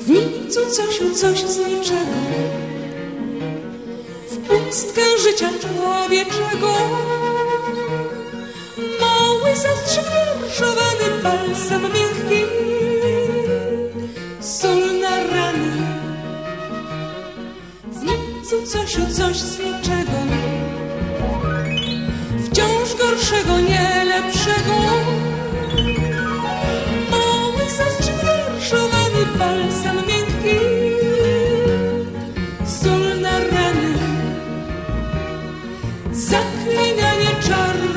W nicu coś, coś z niczego, w pustkę życia człowieczego. Mały zastrzyk wierszowany balsam miękki, sól na rany. W nicu coś, coś z niczego, wciąż gorszego, nie lepszego.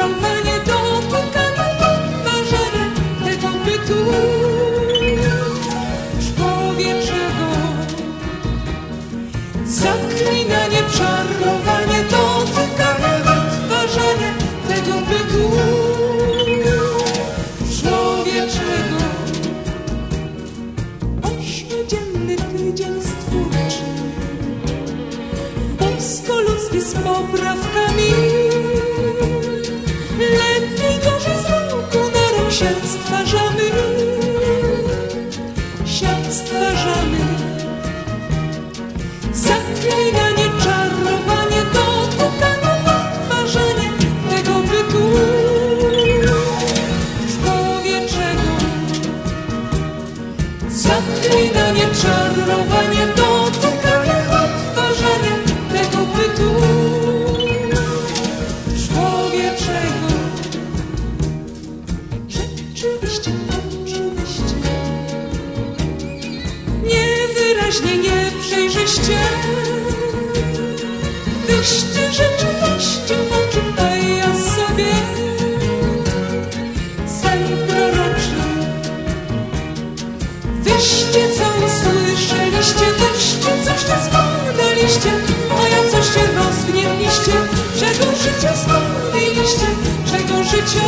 Czarowanie, dotykanie, podważanie tego bytu człowieczego. Zaklinanie, czarowanie, dotykanie, podważanie tego bytu człowieczego. Ośmiodzienny tydzień stwórczy polsko-ludzki z poprawkami. Zaklinanie, czarowanie, dotykanie, odtwarzanie tego bytu. Człowieczego. Rzeczywiście, oczywiście, niewyraźnie, nieprzejrzyście, wyście rzeczywiście Wyście co usłyszeliście, wyście coś nie zbadaliście, a ja coś się rozgniewliście, czego życia zbawiliście, czego życia